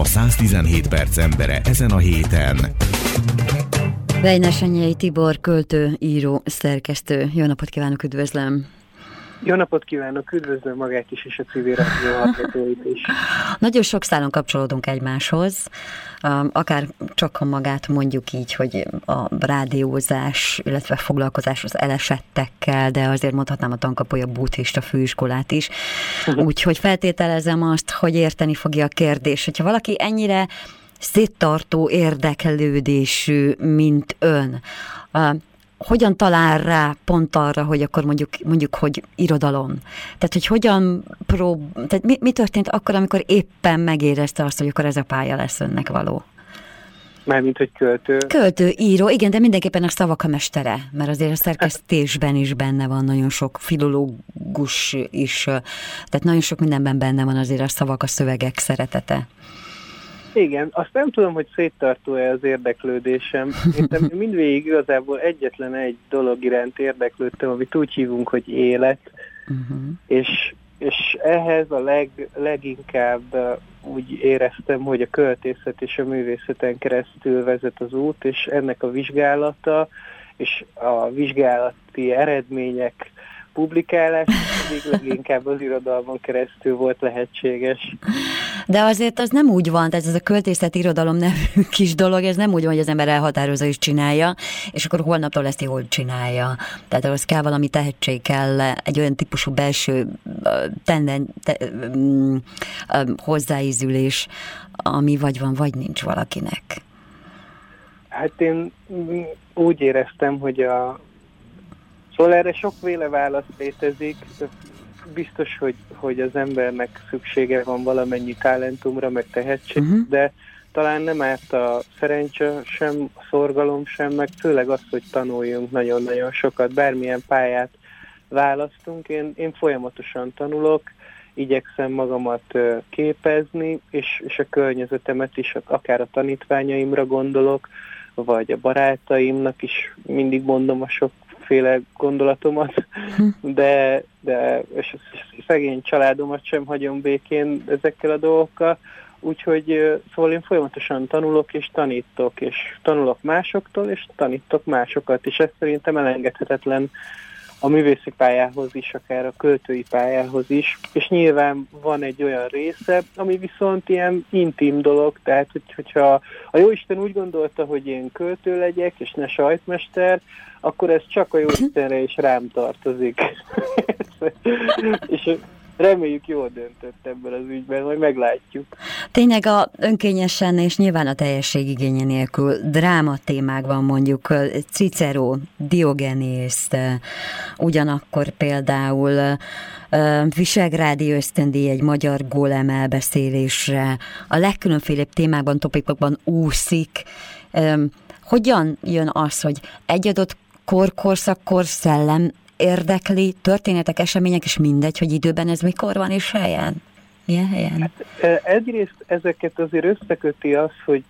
a 117 perc embere ezen a héten. Vejnesenyei Tibor, költő, író, szerkesztő. Jó napot kívánok, üdvözlöm! Jó napot kívánok, üdvözlöm magát is, és a civil rádió is. Nagyon sok szálon kapcsolódunk egymáshoz, akár csak a magát mondjuk így, hogy a rádiózás, illetve foglalkozás az elesettekkel, de azért mondhatnám a tankapoly a főiskolát is. Mhm. Úgyhogy feltételezem azt, hogy érteni fogja a kérdés. Hogyha valaki ennyire széttartó érdeklődésű, mint ön, hogyan talál rá pont arra, hogy akkor mondjuk, mondjuk hogy irodalom? Tehát, hogy hogyan prób... Tehát mi, mi történt akkor, amikor éppen megérezte azt, hogy akkor ez a pálya lesz önnek való? Mármint, hogy költő. Költő, író, igen, de mindenképpen a szavak a mestere, mert azért a szerkesztésben is benne van nagyon sok filológus is, tehát nagyon sok mindenben benne van azért a szavak, a szövegek szeretete. Igen, azt nem tudom, hogy széttartó-e az érdeklődésem. Én mindvégig igazából egyetlen egy dolog iránt érdeklődtem, amit úgy hívunk, hogy élet, uh-huh. és, és ehhez a leg, leginkább úgy éreztem, hogy a költészet és a művészeten keresztül vezet az út, és ennek a vizsgálata, és a vizsgálati eredmények publikálás pedig leginkább az irodalmon keresztül volt lehetséges. De azért az nem úgy van, tehát ez a költészet irodalom nevű kis dolog, ez nem úgy van, hogy az ember elhatározza és csinálja, és akkor holnaptól ezt jól csinálja. Tehát ahhoz kell valami tehetség, kell egy olyan típusú belső tenden, te, um, hozzáízülés, ami vagy van, vagy nincs valakinek. Hát én úgy éreztem, hogy a, Szóval erre sokféle válasz létezik. Biztos, hogy, hogy az embernek szüksége van valamennyi talentumra, meg tehetség, uh-huh. de talán nem árt a szerencse sem, a szorgalom sem, meg főleg az, hogy tanuljunk nagyon-nagyon sokat, bármilyen pályát választunk. Én, én folyamatosan tanulok, igyekszem magamat képezni, és, és a környezetemet is, akár a tanítványaimra gondolok, vagy a barátaimnak is mindig mondom a sok féle gondolatomat, hm. de, de és szegény családomat sem hagyom békén ezekkel a dolgokkal, úgyhogy szóval én folyamatosan tanulok és tanítok, és tanulok másoktól, és tanítok másokat, és ez szerintem elengedhetetlen a művészi pályához is, akár a költői pályához is, és nyilván van egy olyan része, ami viszont ilyen intim dolog, tehát hogy, hogyha a Jóisten úgy gondolta, hogy én költő legyek, és ne sajtmester, akkor ez csak a Jóistenre és rám tartozik. és reméljük jól döntött ebben az ügyben, majd meglátjuk. Tényleg a önkényesen és nyilván a teljesség igénye nélkül dráma témákban mondjuk Cicero, Diogenész, ugyanakkor például Visegrádi ösztöndi egy magyar gólem elbeszélésre, a legkülönfélebb témákban, topikokban úszik. Hogyan jön az, hogy egy adott kor, korszak, kor, szellem érdekli, történetek, események, és mindegy, hogy időben ez mikor van és helyen? Milyen helyen? Hát, egyrészt ezeket azért összeköti az, hogy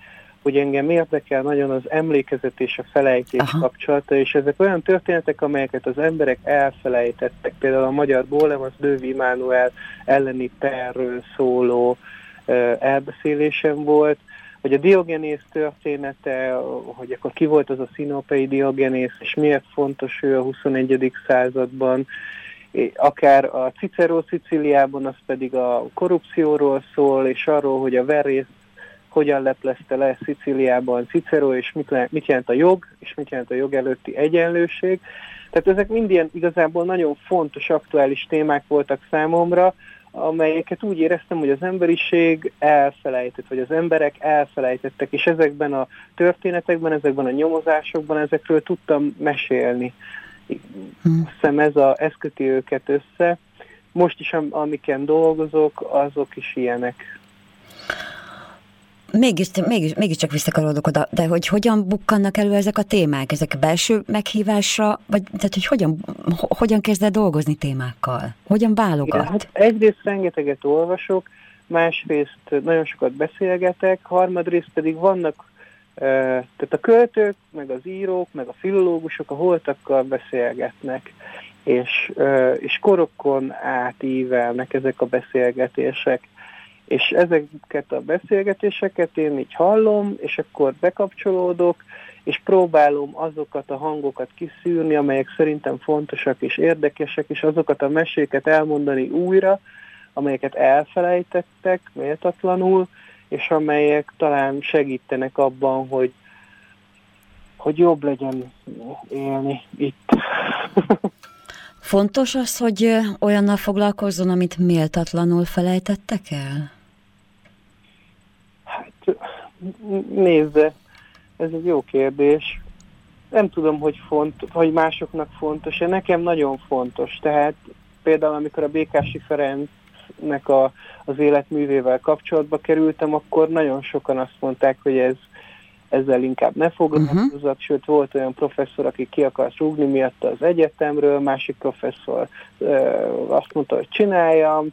hogy engem érdekel nagyon az emlékezet és a felejtés Aha. kapcsolata, és ezek olyan történetek, amelyeket az emberek elfelejtettek. Például a magyar bólem az Dővi Mánuel elleni perről szóló elbeszélésem volt, hogy a Diogenész története, hogy akkor ki volt az a szinopei Diogenész, és miért fontos ő a 21. században, akár a Cicero Sziciliában, az pedig a korrupcióról szól, és arról, hogy a verész hogyan leplezte le Sziciliában Cicero, és mit, le, mit jelent a jog, és mit jelent a jog előtti egyenlőség. Tehát ezek mind ilyen igazából nagyon fontos, aktuális témák voltak számomra, amelyeket úgy éreztem, hogy az emberiség elfelejtett, vagy az emberek elfelejtettek, és ezekben a történetekben, ezekben a nyomozásokban ezekről tudtam mesélni. Hmm. Azt hiszem ez, a, ez köti őket össze. Most is, amiken dolgozok, azok is ilyenek mégis, mégis, mégiscsak visszakarodok oda, de hogy hogyan bukkannak elő ezek a témák? Ezek belső meghívásra, vagy tehát, hogy hogyan, hogyan kezd dolgozni témákkal? Hogyan válogat? Igen, hát egyrészt rengeteget olvasok, másrészt nagyon sokat beszélgetek, harmadrészt pedig vannak tehát a költők, meg az írók, meg a filológusok a holtakkal beszélgetnek, és, és korokon átívelnek ezek a beszélgetések És ezeket a beszélgetéseket én így hallom, és akkor bekapcsolódok, és próbálom azokat a hangokat kiszűrni, amelyek szerintem fontosak és érdekesek, és azokat a meséket elmondani újra, amelyeket elfelejtettek méltatlanul, és amelyek talán segítenek abban, hogy, hogy jobb legyen élni itt. Fontos az, hogy olyannal foglalkozzon, amit méltatlanul felejtettek el? Nézze, ez egy jó kérdés. Nem tudom, hogy, font, hogy másoknak fontos -e. Nekem nagyon fontos. Tehát például, amikor a Békási Ferencnek a, az életművével kapcsolatba kerültem, akkor nagyon sokan azt mondták, hogy ez ezzel inkább ne foglalkozzak, uh-huh. sőt volt olyan professzor, aki ki akart rúgni miatt az egyetemről, másik professzor ö, azt mondta, hogy csináljam,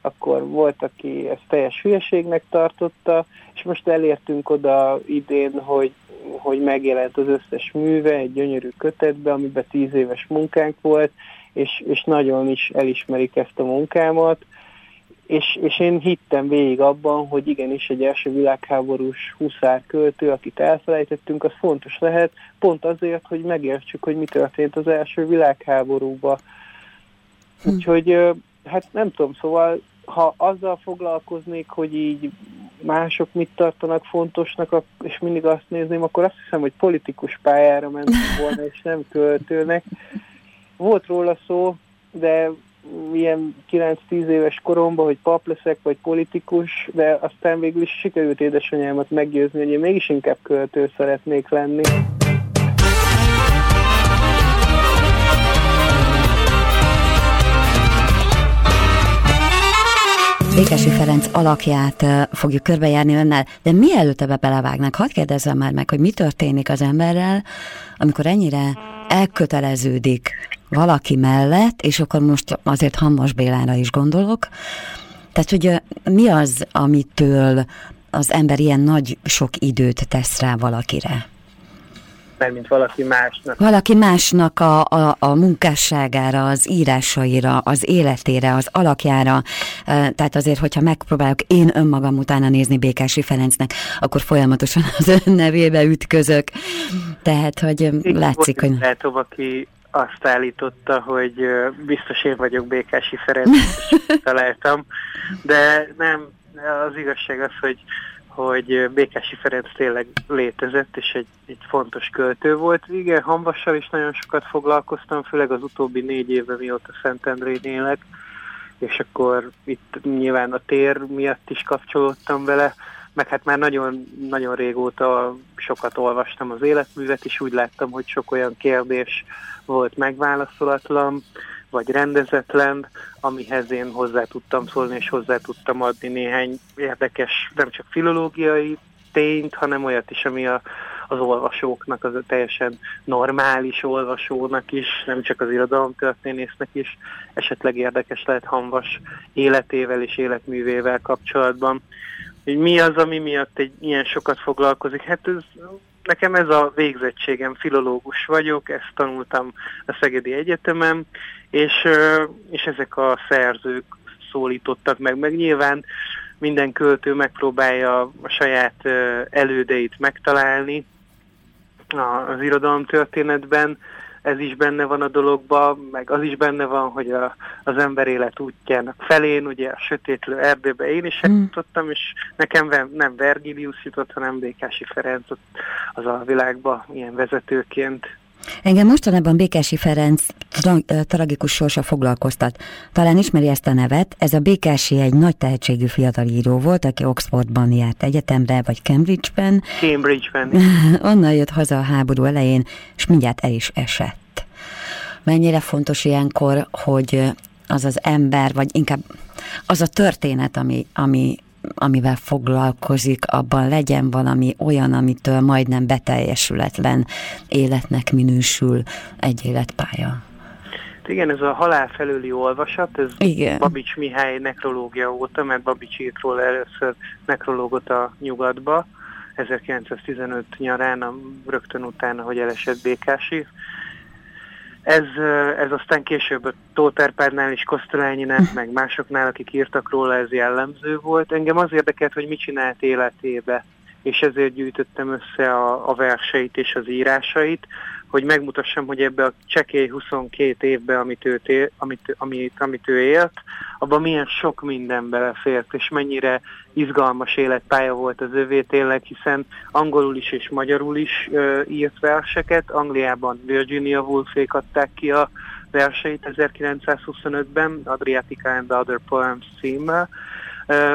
akkor volt, aki ezt teljes hülyeségnek tartotta, és most elértünk oda idén, hogy, hogy megjelent az összes műve egy gyönyörű kötetbe, amiben tíz éves munkánk volt, és, és nagyon is elismerik ezt a munkámat, és, és én hittem végig abban, hogy igenis egy első világháborús huszár költő, akit elfelejtettünk, az fontos lehet, pont azért, hogy megértsük, hogy mi történt az első világháborúban. Hm. Úgyhogy, hát nem tudom, szóval ha azzal foglalkoznék, hogy így mások mit tartanak fontosnak, és mindig azt nézném, akkor azt hiszem, hogy politikus pályára mentem volna, és nem költőnek. Volt róla szó, de ilyen 9-10 éves koromban, hogy pap leszek, vagy politikus, de aztán végül is sikerült édesanyámat meggyőzni, hogy én mégis inkább költő szeretnék lenni. Békesi Ferenc alakját fogjuk körbejárni önnel, de mielőtt ebbe belevágnak, hadd kérdezzem már meg, hogy mi történik az emberrel, amikor ennyire elköteleződik valaki mellett, és akkor most azért Hammos Bélára is gondolok, tehát, hogy mi az, amitől az ember ilyen nagy sok időt tesz rá valakire? Mert mint valaki másnak. Valaki másnak a, a, a munkásságára, az írásaira, az életére, az alakjára. Tehát azért, hogyha megpróbálok én önmagam utána nézni Békási Ferencnek, akkor folyamatosan az ön nevébe ütközök. Tehát, hogy Igen, látszik, hogy... Látom, aki azt állította, hogy biztos én vagyok Békási Ferenc, találtam, de nem, az igazság az, hogy hogy Békási Ferenc tényleg létezett, és egy, egy fontos költő volt. Igen, Hamvassal is nagyon sokat foglalkoztam, főleg az utóbbi négy évben, mióta Szentendrén élek, és akkor itt nyilván a tér miatt is kapcsolódtam vele, meg hát már nagyon, nagyon régóta sokat olvastam az életművet, és úgy láttam, hogy sok olyan kérdés volt megválaszolatlan, vagy rendezetlen, amihez én hozzá tudtam szólni, és hozzá tudtam adni néhány érdekes, nem csak filológiai tényt, hanem olyat is, ami a, az olvasóknak, az a teljesen normális olvasónak is, nem csak az irodalomtörténésznek is esetleg érdekes lehet Hanvas életével és életművével kapcsolatban. Hogy mi az, ami miatt egy ilyen sokat foglalkozik? Hát ez nekem ez a végzettségem, filológus vagyok, ezt tanultam a Szegedi Egyetemen, és, és ezek a szerzők szólítottak meg, meg nyilván minden költő megpróbálja a saját elődeit megtalálni az irodalom történetben, ez is benne van a dologban, meg az is benne van, hogy a, az ember élet útjának felén, ugye a sötétlő erdőbe én is mm. és nekem nem Vergilius jutott, hanem Békási Ferenc az a világba ilyen vezetőként. Engem mostanában Békási Ferenc tra- tragikus sorsa foglalkoztat. Talán ismeri ezt a nevet. Ez a Békási egy nagy tehetségű fiatal író volt, aki Oxfordban járt egyetemre, vagy Cambridge-ben. Cambridge-ben. Onnan jött haza a háború elején, és mindjárt el is esett. Mennyire fontos ilyenkor, hogy az az ember, vagy inkább az a történet, ami, ami amivel foglalkozik, abban legyen valami olyan, amitől majdnem beteljesületlen életnek minősül egy életpálya. Igen, ez a halál felüli olvasat, ez Igen. Babics Mihály nekrológia óta, mert Babics írt róla először nekrológot a nyugatba, 1915 nyarán, rögtön utána, hogy elesett Békási, ez, ez aztán később a Tóterpárnál is Kosztolányinek, meg másoknál, akik írtak róla, ez jellemző volt. Engem az érdekelt, hogy mit csinált életébe, és ezért gyűjtöttem össze a, a verseit és az írásait, hogy megmutassam, hogy ebbe a csekély 22 évbe, amit, ő él, amit, amit, amit ő élt, abban milyen sok minden belefért, és mennyire izgalmas életpálya volt az övé tényleg, hiszen angolul is és magyarul is uh, írt verseket. Angliában Virginia Woolfék adták ki a verseit 1925-ben, Adriatica and Other Poems címmel,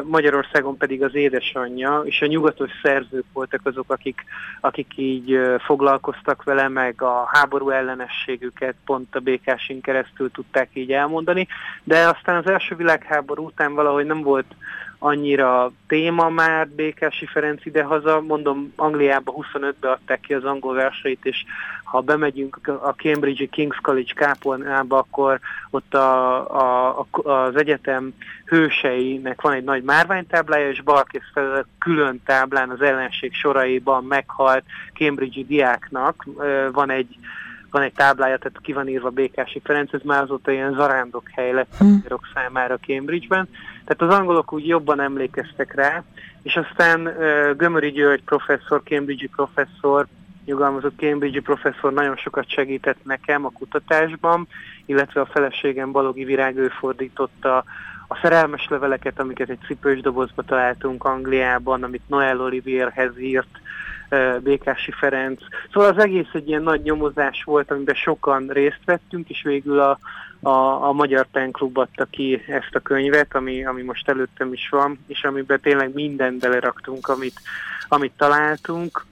Magyarországon pedig az édesanyja, és a nyugatos szerzők voltak azok, akik, akik így foglalkoztak vele, meg a háború ellenességüket pont a békásin keresztül tudták így elmondani, de aztán az első világháború után valahogy nem volt annyira téma már Békási Ferenc idehaza, mondom Angliába 25-be adták ki az angol verseit, és ha bemegyünk a Cambridge King's College kápolnába, akkor ott a, a, a, az egyetem hőseinek van egy nagy márványtáblája, és balkész fel külön táblán az ellenség soraiban meghalt Cambridge-i diáknak. Van egy van egy táblája, tehát ki van írva Békási Ferenc, ez már azóta ilyen zarándok hely lett a hmm. számára Cambridge-ben. Tehát az angolok úgy jobban emlékeztek rá, és aztán uh, Gömöri György professzor, Cambridge-i professzor, nyugalmazott Cambridge-i professzor nagyon sokat segített nekem a kutatásban, illetve a feleségem Balogi Virág ő fordította a szerelmes leveleket, amiket egy cipős dobozba találtunk Angliában, amit Noel Olivierhez írt, Békási Ferenc. Szóval az egész egy ilyen nagy nyomozás volt, amiben sokan részt vettünk, és végül a, a, a Magyar Klub adta ki ezt a könyvet, ami, ami most előttem is van, és amiben tényleg mindent beleraktunk, amit, amit találtunk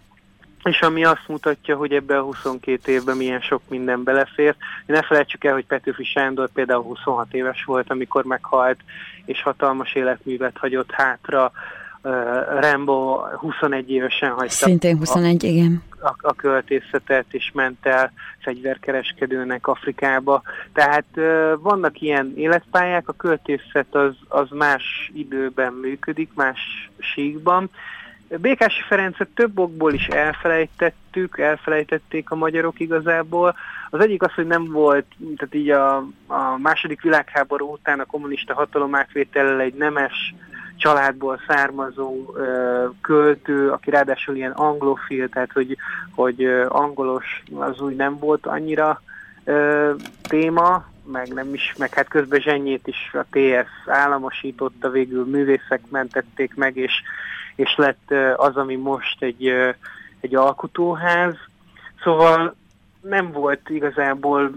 és ami azt mutatja, hogy ebben a 22 évben milyen sok minden belefér. Ne felejtsük el, hogy Petőfi Sándor például 26 éves volt, amikor meghalt, és hatalmas életművet hagyott hátra. Rambo 21 évesen hagyta. Szintén 21, a, igen. A, a költészetet, és ment el fegyverkereskedőnek Afrikába. Tehát vannak ilyen életpályák, a költészet az, az más időben működik, más síkban, Békási Ferencet több okból is elfelejtettük, elfelejtették a magyarok igazából. Az egyik az, hogy nem volt, tehát így a, a második világháború után a kommunista hatalom átvétellel egy nemes családból származó költő, aki ráadásul ilyen anglofil, tehát hogy, hogy angolos az úgy nem volt annyira téma, meg nem is, meg hát közben zsenyét is a TS államosította, végül művészek mentették meg, és és lett az, ami most egy, egy alkotóház. Szóval nem volt igazából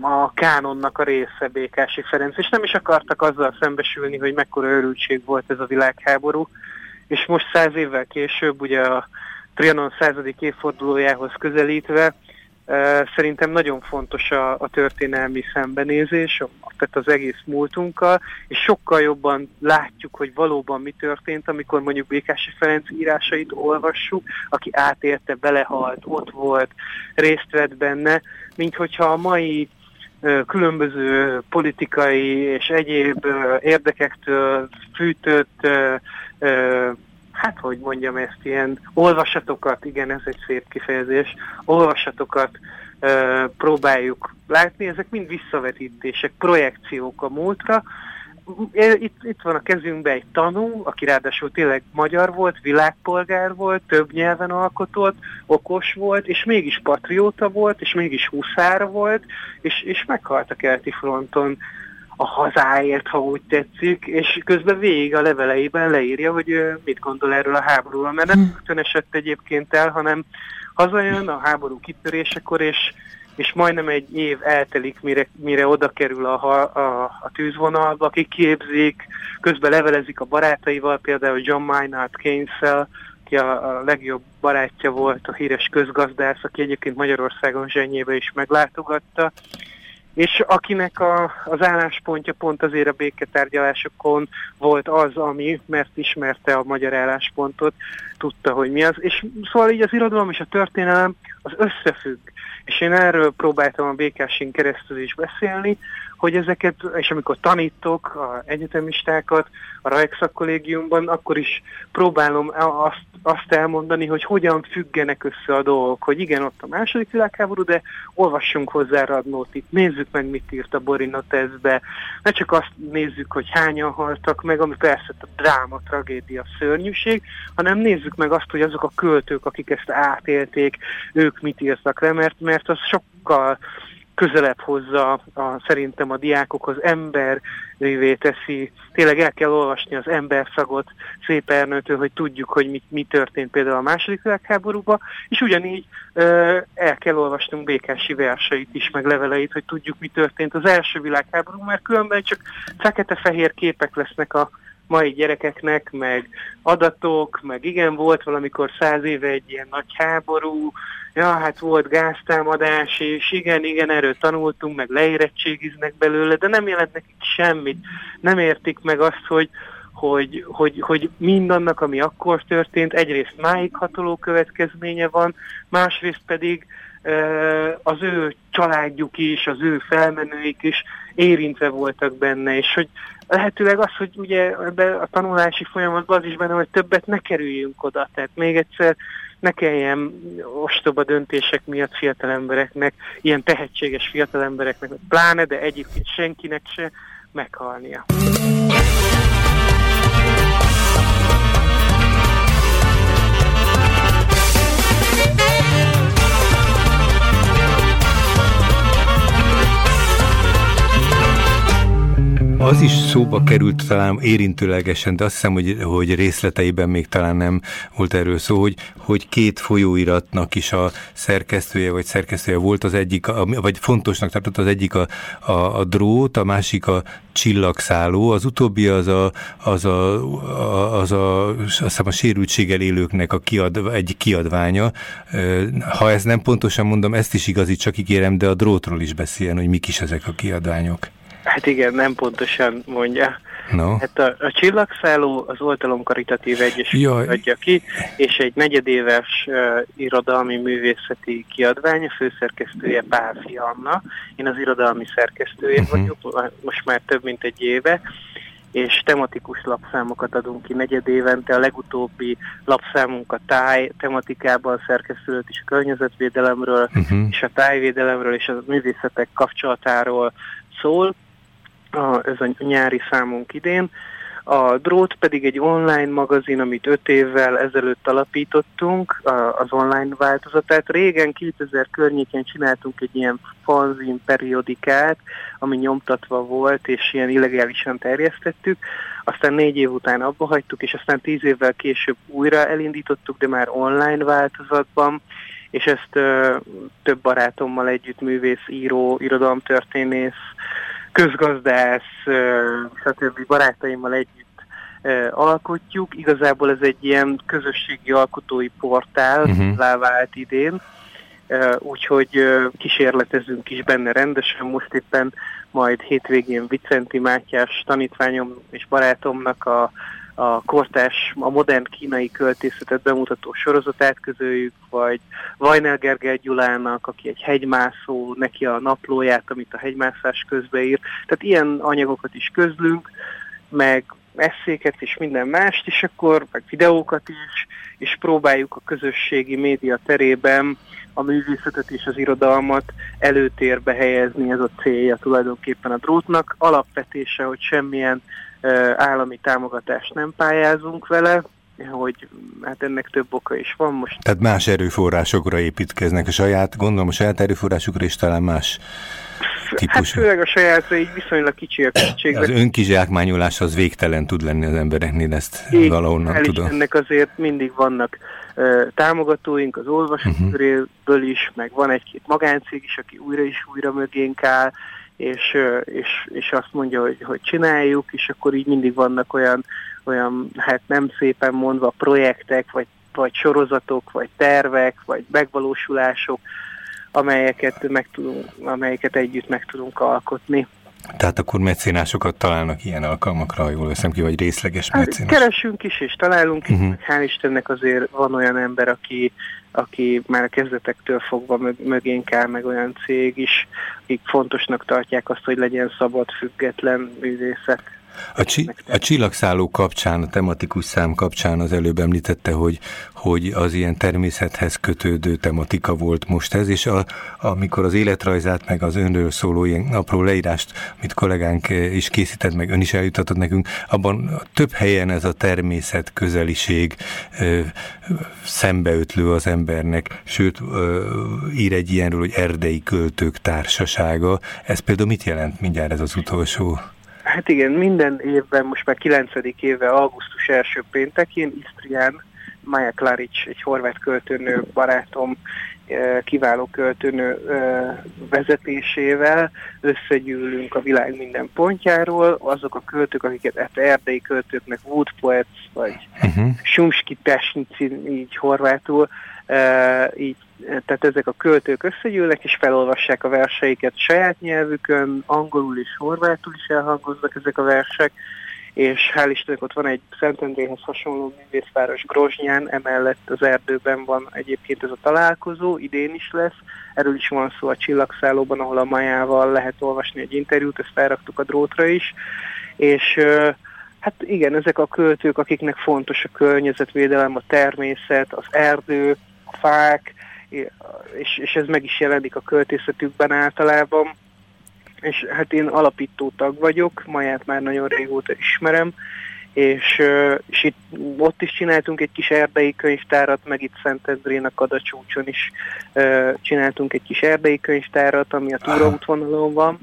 a kánonnak a része Békási Ferenc, és nem is akartak azzal szembesülni, hogy mekkora örültség volt ez a világháború. És most száz évvel később, ugye a Trianon századik évfordulójához közelítve, Szerintem nagyon fontos a, a történelmi szembenézés, tehát az egész múltunkkal, és sokkal jobban látjuk, hogy valóban mi történt, amikor mondjuk Békási Ferenc írásait olvassuk, aki átélte, belehalt, ott volt, részt vett benne, mint hogyha a mai különböző politikai és egyéb érdekektől fűtött hát hogy mondjam ezt, ilyen olvasatokat, igen, ez egy szép kifejezés, olvasatokat próbáljuk látni, ezek mind visszavetítések, projekciók a múltra. Itt, itt van a kezünkben egy tanú, aki ráadásul tényleg magyar volt, világpolgár volt, több nyelven alkotott, okos volt, és mégis patrióta volt, és mégis huszár volt, és, és meghalt a keleti fronton a hazáért, ha úgy tetszik, és közben végig a leveleiben leírja, hogy mit gondol erről a háborúról, mert nem rögtön esett egyébként el, hanem hazajön a háború kitörésekor, és, és majdnem egy év eltelik, mire, mire oda kerül a, a, a tűzvonalba, akik képzik, közben levelezik a barátaival, például John Maynard Keynes-el, aki a, a legjobb barátja volt, a híres közgazdász, aki egyébként Magyarországon zsenyébe is meglátogatta, és akinek a, az álláspontja pont azért a béketárgyalásokon volt az, ami, mert ismerte a magyar álláspontot, tudta, hogy mi az. És szóval így az irodalom és a történelem az összefügg. És én erről próbáltam a békásin keresztül is beszélni, hogy ezeket, és amikor tanítok a egyetemistákat a Rajkszak kollégiumban, akkor is próbálom azt, azt elmondani, hogy hogyan függenek össze a dolgok, hogy igen, ott a második világháború, de olvassunk hozzá Radnótit, nézzük meg, mit írt a Borina teszbe, ne csak azt nézzük, hogy hányan haltak meg, ami persze a dráma, tragédia, szörnyűség, hanem nézzük meg azt, hogy azok a költők, akik ezt átélték, ők mit írtak le, mert, mert az sokkal közelebb hozza a, szerintem a diákokhoz emberévé teszi. Tényleg el kell olvasni az emberszagot Szép Ernőtől, hogy tudjuk, hogy mi, mi történt például a második világháborúban, és ugyanígy ö, el kell olvasnunk Békási verseit is, meg leveleit, hogy tudjuk, mi történt az első világháború, mert különben csak fekete-fehér képek lesznek a mai gyerekeknek, meg adatok, meg igen, volt valamikor száz éve egy ilyen nagy háború, ja, hát volt gáztámadás, és igen, igen, erről tanultunk, meg leérettségiznek belőle, de nem jelent nekik semmit. Nem értik meg azt, hogy, hogy, hogy, hogy mindannak, ami akkor történt, egyrészt máig hatoló következménye van, másrészt pedig az ő családjuk is, az ő felmenőik is érintve voltak benne, és hogy lehetőleg az, hogy ugye ebbe a tanulási folyamatban az is benne, hogy többet ne kerüljünk oda, tehát még egyszer ne kelljen ostoba döntések miatt fiatal embereknek, ilyen tehetséges fiatal embereknek, pláne, de egyébként senkinek se meghalnia. Az is szóba került talán érintőlegesen, de azt hiszem, hogy, hogy részleteiben még talán nem volt erről szó, hogy, hogy két folyóiratnak is a szerkesztője vagy szerkesztője volt az egyik, vagy fontosnak tartott az egyik a, a, a drót, a másik a csillagszálló, az utóbbi az a, az a, az a, azt hiszem a sérültséggel élőknek a kiad, egy kiadványa. Ha ezt nem pontosan mondom, ezt is igazít, csak ígérem, de a drótról is beszéljen, hogy mik is ezek a kiadványok. Hát igen, nem pontosan mondja. No. Hát a, a Csillagszálló az Oltalom Karitatív Egyesület adja ki, és egy negyedéves uh, irodalmi művészeti kiadvány, a főszerkesztője Pálfi Anna. Én az irodalmi szerkesztője uh-huh. vagyok, most már több mint egy éve, és tematikus lapszámokat adunk ki negyed évente. A legutóbbi lapszámunk a táj tematikában szerkesztőt is a környezetvédelemről, uh-huh. és a tájvédelemről, és a művészetek kapcsolatáról szól a, ez a nyári számunk idén. A Drót pedig egy online magazin, amit öt évvel ezelőtt alapítottunk, az online változatát. Régen 2000 környéken csináltunk egy ilyen fanzin periodikát, ami nyomtatva volt, és ilyen illegálisan terjesztettük. Aztán négy év után abba hagytuk, és aztán tíz évvel később újra elindítottuk, de már online változatban és ezt ö, több barátommal együtt, művész, író, irodalomtörténész, közgazdász, stb. barátaimmal együtt alkotjuk. Igazából ez egy ilyen közösségi alkotói portál uh-huh. vált idén, úgyhogy kísérletezünk is benne rendesen. Most éppen majd hétvégén Vicenti Mátyás tanítványom és barátomnak a a kortás, a modern kínai költészetet bemutató sorozatát közöljük, vagy Vajnel Gergely Gyulának, aki egy hegymászó, neki a naplóját, amit a hegymászás közbe ír. Tehát ilyen anyagokat is közlünk, meg eszéket és minden mást, és akkor meg videókat is, és próbáljuk a közösségi média terében a művészetet és az irodalmat előtérbe helyezni, ez a célja tulajdonképpen a drótnak. Alapvetése, hogy semmilyen állami támogatást nem pályázunk vele, hogy hát ennek több oka is van most. Tehát más erőforrásokra építkeznek, a saját, gondolom a saját erőforrásokra is talán más típusú. Hát főleg a sajátra így viszonylag kicsi a költség. Az önkizsákmányolás az végtelen tud lenni az embereknél, ezt Én valahonnan tudom. ennek azért mindig vannak uh, támogatóink az olvasóköréből mhm. uh-huh. is, meg van egy-két magáncég is, aki újra is újra mögénk áll, és, és, és azt mondja, hogy, hogy csináljuk, és akkor így mindig vannak olyan, olyan hát nem szépen mondva projektek, vagy, vagy sorozatok, vagy tervek, vagy megvalósulások, amelyeket, meg tudunk, amelyeket együtt meg tudunk alkotni. Tehát akkor mecénásokat találnak ilyen alkalmakra, ha jól veszem ki, vagy részleges hát, mecénás? Keresünk is, és találunk is. Hál' Istennek azért van olyan ember, aki, aki már a kezdetektől fogva mög, mögénk áll, meg olyan cég is, akik fontosnak tartják azt, hogy legyen szabad, független művészet. A, csi, a csillagszálló kapcsán, a tematikus szám kapcsán az előbb említette, hogy, hogy az ilyen természethez kötődő tematika volt most ez, és a, amikor az életrajzát, meg az önről szóló ilyen apró leírást, amit kollégánk is készített, meg ön is eljutatott nekünk, abban több helyen ez a természet közeliség ö, szembeötlő az embernek, sőt ö, ír egy ilyenről, hogy erdei költők társasága. Ez például mit jelent mindjárt ez az utolsó? Hát igen, minden évben, most már 9. éve, augusztus első péntekén Istrián Maja Klaric, egy horvát költőnő barátom, eh, kiváló költőnő eh, vezetésével összegyűlünk a világ minden pontjáról. Azok a költők, akiket hát erdei költőknek Wood Poets, vagy uh-huh. Sumski Tesnici, így horvátul, így tehát ezek a költők összegyűlnek, és felolvassák a verseiket saját nyelvükön, angolul és horvátul is elhangoznak ezek a versek, és hál' Istennek ott van egy Szentendréhez hasonló művészváros Grozsnyán, emellett az erdőben van egyébként ez a találkozó, idén is lesz, erről is van szó a Csillagszállóban, ahol a Majával lehet olvasni egy interjút, ezt felraktuk a drótra is, és hát igen, ezek a költők, akiknek fontos a környezetvédelem, a természet, az erdő, fák, és, és ez meg is jelenik a költészetükben általában. És hát én alapító tag vagyok, Maját már nagyon régóta ismerem, és, és itt, ott is csináltunk egy kis erdei könyvtárat, meg itt Szentendrén a Kadacsúcson is csináltunk egy kis erdei könyvtárat, ami a túraútvonalon van,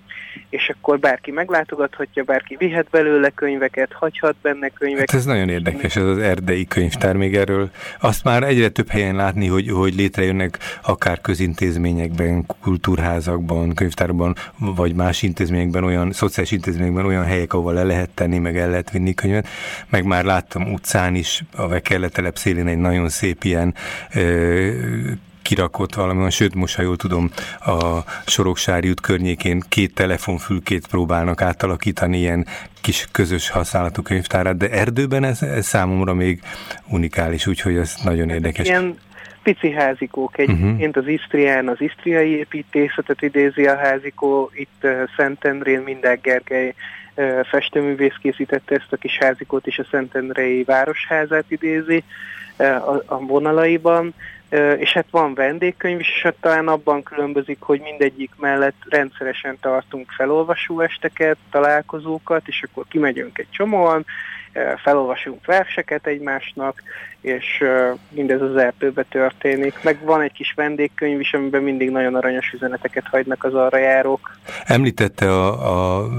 és akkor bárki meglátogathatja, bárki vihet belőle könyveket, hagyhat benne könyveket. Hát ez nagyon érdekes, ez az erdei könyvtár még erről. Azt már egyre több helyen látni, hogy, hogy létrejönnek akár közintézményekben, kultúrházakban, könyvtárban, vagy más intézményekben, olyan szociális intézményekben olyan helyek, ahol le lehet tenni, meg el lehet vinni könyvet. Meg már láttam utcán is, a Vekelletelep szélén egy nagyon szép ilyen ö, kirakott valami, sőt most, ha jól tudom, a Soroksári út környékén két telefonfülkét próbálnak átalakítani ilyen kis közös használatú könyvtárát, de erdőben ez, ez számomra még unikális, úgyhogy ez nagyon érdekes. Ilyen pici házikók egyébként, uh-huh. az Isztrián az isztriai építészetet idézi a házikó, itt uh, Szentendrén minden Gergely uh, festőművész készítette ezt a kis házikót, és a Szentendrei városházát idézi a vonalaiban. És hát van vendégkönyv is, és hát talán abban különbözik, hogy mindegyik mellett rendszeresen tartunk felolvasó esteket, találkozókat, és akkor kimegyünk egy csomóan, felolvasunk verseket egymásnak, és mindez az erdőbe történik. Meg van egy kis vendégkönyv is, amiben mindig nagyon aranyos üzeneteket hagynak az arra járók. Említette a, a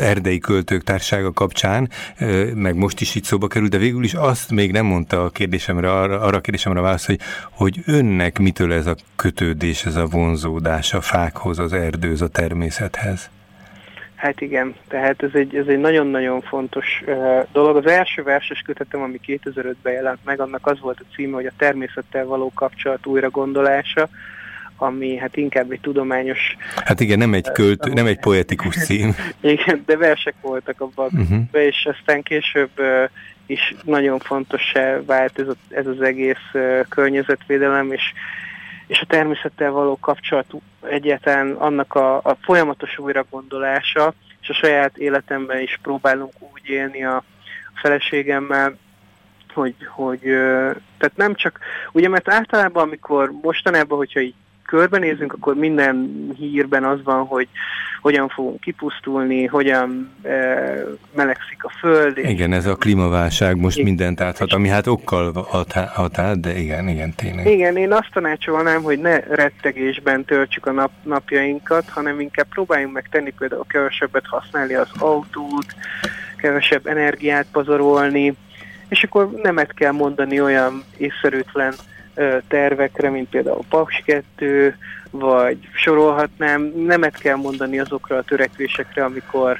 erdei költők társága kapcsán, meg most is így szóba került, de végül is azt még nem mondta a kérdésemre, arra, arra a kérdésemre válasz, hogy, hogy önnek mitől ez a kötődés, ez a vonzódás a fákhoz, az erdőz, a természethez? Hát igen, tehát ez egy, ez egy nagyon-nagyon fontos uh, dolog. Az első verses kötetem, ami 2005-ben jelent meg, annak az volt a címe, hogy a természettel való kapcsolat újra gondolása, ami hát inkább egy tudományos... Hát igen, nem egy költ, nem egy poetikus cím. igen, de versek voltak abban, uh-huh. és aztán később uh, is nagyon fontossá vált ez, a, ez az egész uh, környezetvédelem, és és a természettel való kapcsolat egyáltalán annak a, a folyamatos újragondolása, és a saját életemben is próbálunk úgy élni a, feleségemmel, hogy, hogy tehát nem csak, ugye mert általában, amikor mostanában, hogyha így körbenézünk, akkor minden hírben az van, hogy hogyan fogunk kipusztulni, hogyan e, melegszik a föld. Igen, ez a klímaválság most igen. mindent áthat, ami hát okkal hat át, de igen, igen, tényleg. Igen, én azt tanácsolnám, hogy ne rettegésben töltsük a nap, napjainkat, hanem inkább próbáljunk meg tenni például kevesebbet használni az autót, kevesebb energiát pazarolni, és akkor nemet kell mondani olyan észszerűtlen tervekre, mint például Paks 2, vagy sorolhatnám, nemet kell mondani azokra a törekvésekre, amikor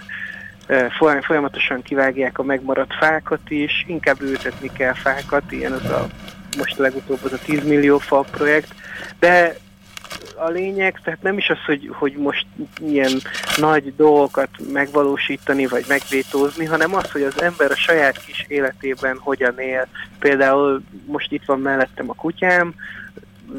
folyamatosan kivágják a megmaradt fákat is, inkább ültetni kell fákat, ilyen az a most legutóbb az a 10 millió fa projekt, de a lényeg, tehát nem is az, hogy, hogy most ilyen nagy dolgokat megvalósítani, vagy megvétózni, hanem az, hogy az ember a saját kis életében hogyan él. Például most itt van mellettem a kutyám,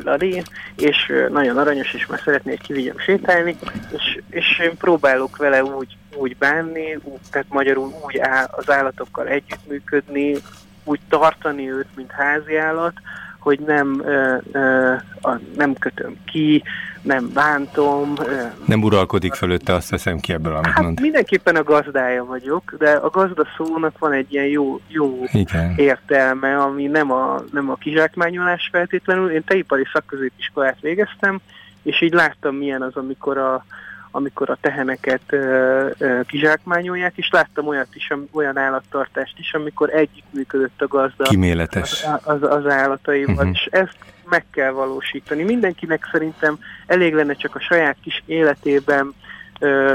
Lali, és nagyon aranyos, és már szeretnék kivigyem sétálni, és, és én próbálok vele úgy, úgy bánni, úgy, tehát magyarul úgy áll, az állatokkal együttműködni, úgy tartani őt, mint háziállat, hogy nem, ö, ö, a, nem kötöm ki, nem bántom. Ö, nem uralkodik fölötte, azt veszem ki ebből, amit hát mond. Mindenképpen a gazdája vagyok, de a gazda szónak van egy ilyen jó, jó Igen. értelme, ami nem a, nem a kizsákmányolás feltétlenül. Én teipari szakközépiskolát végeztem, és így láttam milyen az, amikor a, amikor a teheneket ö, ö, kizsákmányolják, és láttam olyat is, olyan állattartást is, amikor együttműködött a gazda Kiméletes. az, az, az állataival, Mhm. és ezt meg kell valósítani. Mindenkinek szerintem elég lenne csak a saját kis életében ö,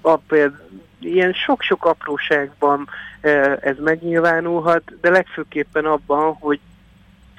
a, például, ilyen sok-sok apróságban ö, ez megnyilvánulhat, de legfőképpen abban, hogy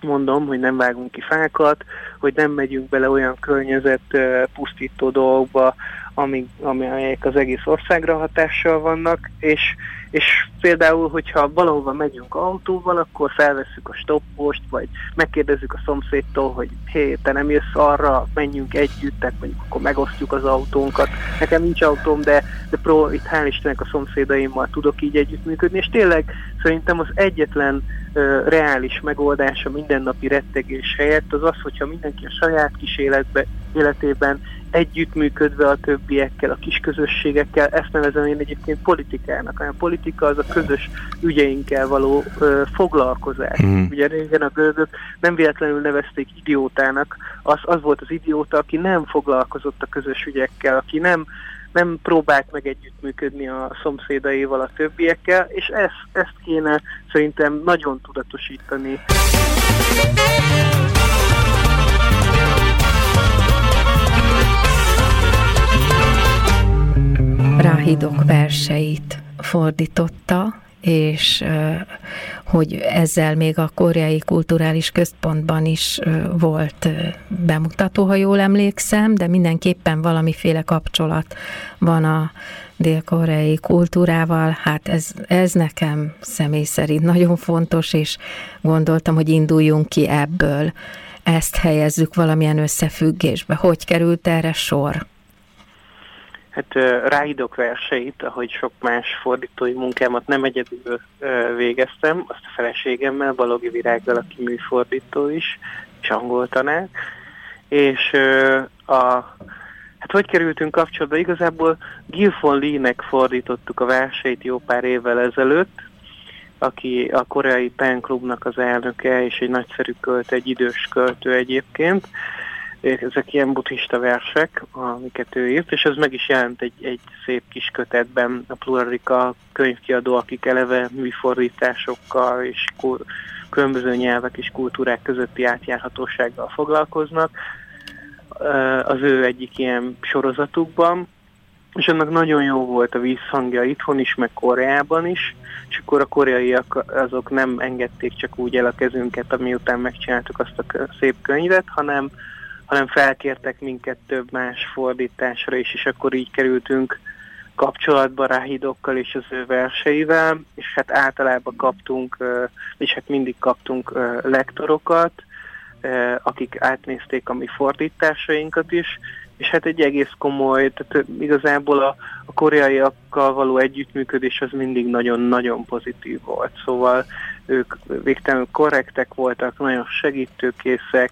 mondom, hogy nem vágunk ki fákat, hogy nem megyünk bele olyan környezet pusztító dolgokba, amik, amelyek az egész országra hatással vannak, és, és például, hogyha valahova megyünk autóval, akkor felvesszük a stoppost, vagy megkérdezzük a szomszédtól, hogy hé, te nem jössz arra, menjünk együtt, tehát mondjuk akkor megosztjuk az autónkat. Nekem nincs autóm, de, de pro, itt hál' Istennek a szomszédaimmal tudok így együttműködni, és tényleg szerintem az egyetlen ö, reális megoldás a mindennapi rettegés helyett az az, hogyha mindenki a saját kis életbe, életében együttműködve a többiekkel, a kis közösségekkel, ezt nevezem én egyébként politikának. A politika az a közös ügyeinkkel való ö, foglalkozás. Mhm. Ugye régen a görögök nem véletlenül nevezték idiótának, az, az volt az idióta, aki nem foglalkozott a közös ügyekkel, aki nem nem próbált meg együttműködni a szomszédaival, a többiekkel, és ezt, ezt kéne szerintem nagyon tudatosítani. Ráhidok verseit fordította, és hogy ezzel még a Koreai Kulturális Központban is volt bemutató, ha jól emlékszem, de mindenképpen valamiféle kapcsolat van a dél-koreai kultúrával. Hát ez, ez nekem személy szerint nagyon fontos, és gondoltam, hogy induljunk ki ebből. Ezt helyezzük valamilyen összefüggésbe. Hogy került erre sor? Hát ráidok verseit, ahogy sok más fordítói munkámat nem egyedül végeztem, azt a feleségemmel, Balogi Virággal, aki műfordító is, és angol tanár, és a, hát hogy kerültünk kapcsolatba? Igazából Gil von Lee-nek fordítottuk a verseit jó pár évvel ezelőtt, aki a koreai Pen Clubnak az elnöke, és egy nagyszerű költő, egy idős költő egyébként, ezek ilyen buddhista versek, amiket ő írt, és ez meg is jelent egy, egy szép kis kötetben a Pluralika könyvkiadó, akik eleve műfordításokkal és kul- különböző nyelvek és kultúrák közötti átjárhatósággal foglalkoznak. Az ő egyik ilyen sorozatukban, és annak nagyon jó volt a vízhangja itthon is, meg Koreában is, és akkor a koreaiak azok nem engedték csak úgy el a kezünket, amiután megcsináltuk azt a szép könyvet, hanem hanem felkértek minket több más fordításra is, és akkor így kerültünk kapcsolatba Ráhidokkal és az ő verseivel, és hát általában kaptunk, és hát mindig kaptunk lektorokat, akik átnézték a mi fordításainkat is, és hát egy egész komoly, tehát igazából a, a koreaiakkal való együttműködés az mindig nagyon-nagyon pozitív volt, szóval ők végtelenül korrektek voltak, nagyon segítőkészek,